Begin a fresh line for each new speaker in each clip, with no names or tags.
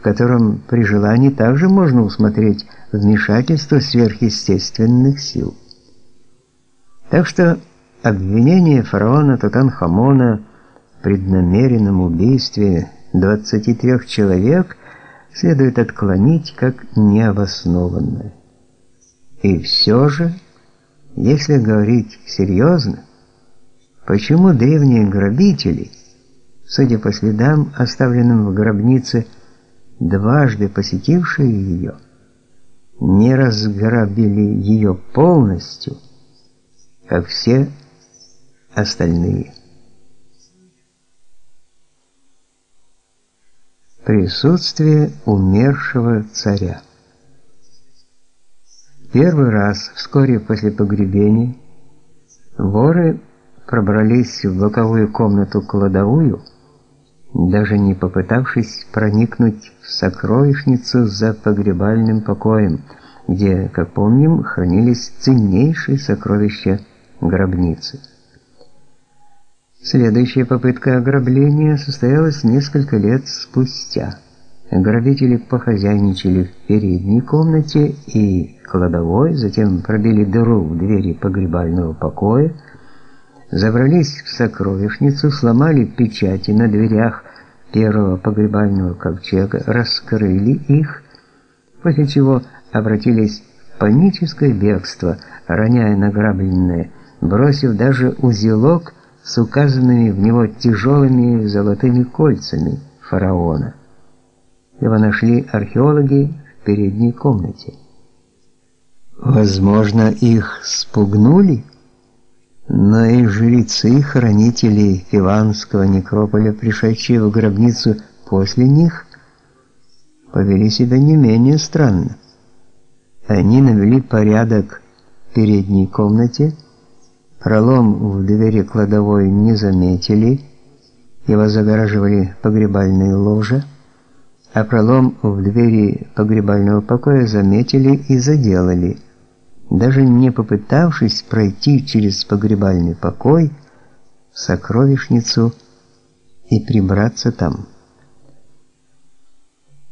в котором при желании также можно усмотреть вмешательство сверхъестественных сил. Так что обвинение фараона Тутанхамона в преднамеренном убийстве 23 человек следует отклонить как необоснованное. И все же, если говорить серьезно, почему древние грабители, судя по следам, оставленным в гробнице, дважды посетившие ее, не разграбили ее полностью, как все остальные. Присутствие умершего царя. Первый раз, вскоре после погребения, воры пробрались в боковую комнату-кладовую, даже не попытавшись проникнуть в сокровищницу за погребальным покоем, где, как помним, хранились ценнейшие сокровища гробницы. Следующая попытка ограбления состоялась несколько лет спустя. Грабители похозяйничали в передней комнате и кладовой, затем пробили дыру в двери погребального покоя, забрались в сокровищницу, сломали печати на дверях первого погребального ковчега, раскрыли их, после чего обратились в паническое бегство, роняя награбленное, бросив даже узелок с указанными в него тяжелыми золотыми кольцами фараона. Его нашли археологи в передней комнате. Возможно, их спугнули? Но и жрецы, хранители Фиванского некрополя, пришедшие в гробницу после них, повели себя не менее странно. Они навели порядок в передней комнате, пролом в двери кладовой не заметили, его загораживали погребальные ложа, а пролом в двери погребального покоя заметили и заделали – даже не попытавшись пройти через погребальный покой в сокровищницу и прибраться там.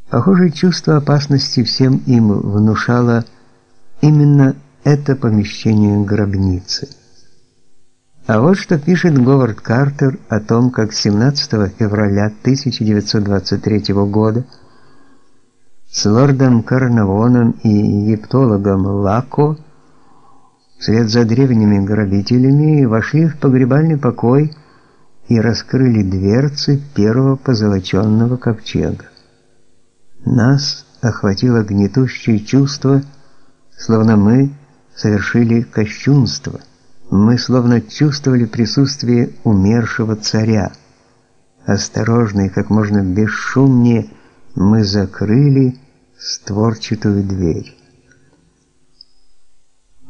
Похоже, чувство опасности всем им внушало именно это помещение гробницы. А вот что пишет Говард Картер о том, как 17 февраля 1923 года с лордом Карнавоном и египтологом Лако вслед за древними грабителями вошли в погребальный покой и раскрыли дверцы первого позолоченного ковчега. Нас охватило гнетущее чувство, словно мы совершили кощунство. Мы словно чувствовали присутствие умершего царя. Осторожно и как можно бесшумнее мы закрыли створчатую дверь.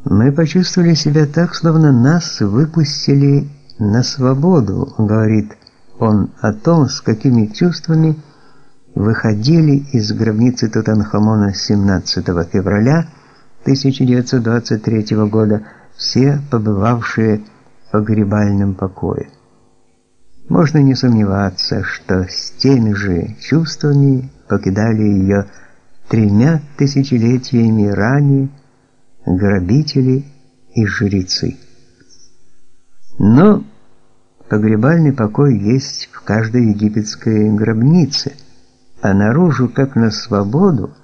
Мы почувствовали себя так, словно нас выпустили на свободу, говорит он о том, с какими чувствами выходили из гробницы Тутанхамона 17 февраля 1923 года все побывавшие в погребальном покое. Можно не сомневаться, что с теми же чувствами покидали ее тремя тысячелетиями ранее грабители и жрецы. Но погребальный покой есть в каждой египетской гробнице, а наружу, как на свободу,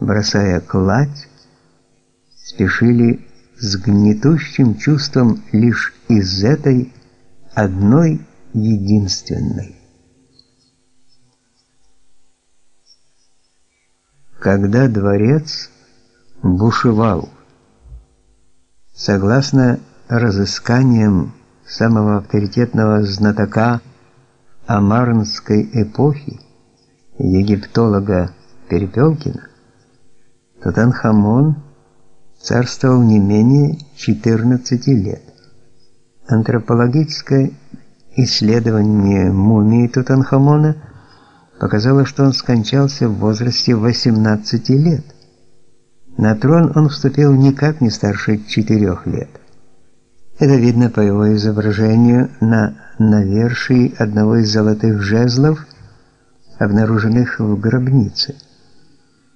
бросая кладь, спешили с гнетущим чувством лишь из этой одной единственной. Когда дворец бушевал, Согласно разысканиям самого авторитетного знатока амарнской эпохи, египтолога Перепелкина, Тутанхамон царствовал не менее 14 лет. Антропологическое исследование мумии Тутанхамона показало, что он скончался в возрасте 18 лет. На трон он вступил никак не старше четырех лет. Это видно по его изображению на навершии одного из золотых жезлов, обнаруженных в гробнице –